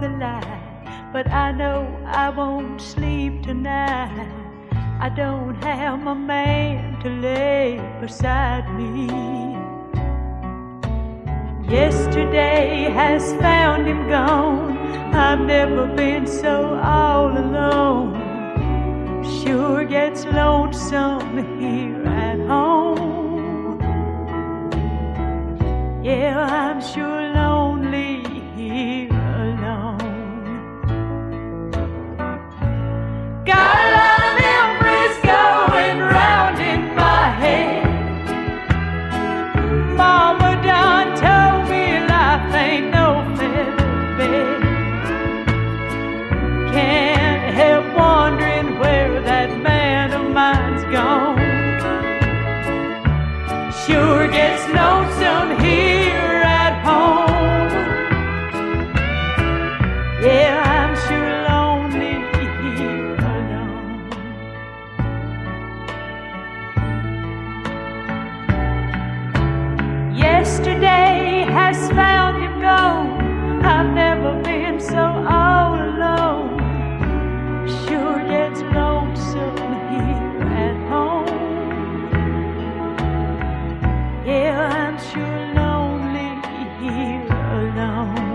the light, but I know I won't sleep tonight. I don't have my man to lay beside me. Yesterday has found him gone. I've never been so all alone. Sure gets lonesome here at home. Yeah, I'm sure alone. Got a lot of memories going round in my head. Mama done told me life ain't no. Can't help wondering where that man of mine's gone. Sure yesterday has found him gone. I've never been so all alone. Sure gets lonesome here at home. Yeah, I'm sure lonely here alone.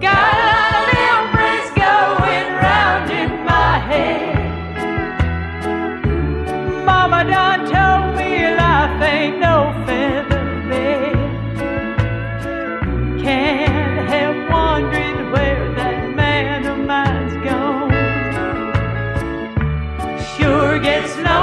Got a lot of memories going round in my head. Mama done told ain't no feather bed. Can't help wondering where that man of mine's gone. Sure gets lost.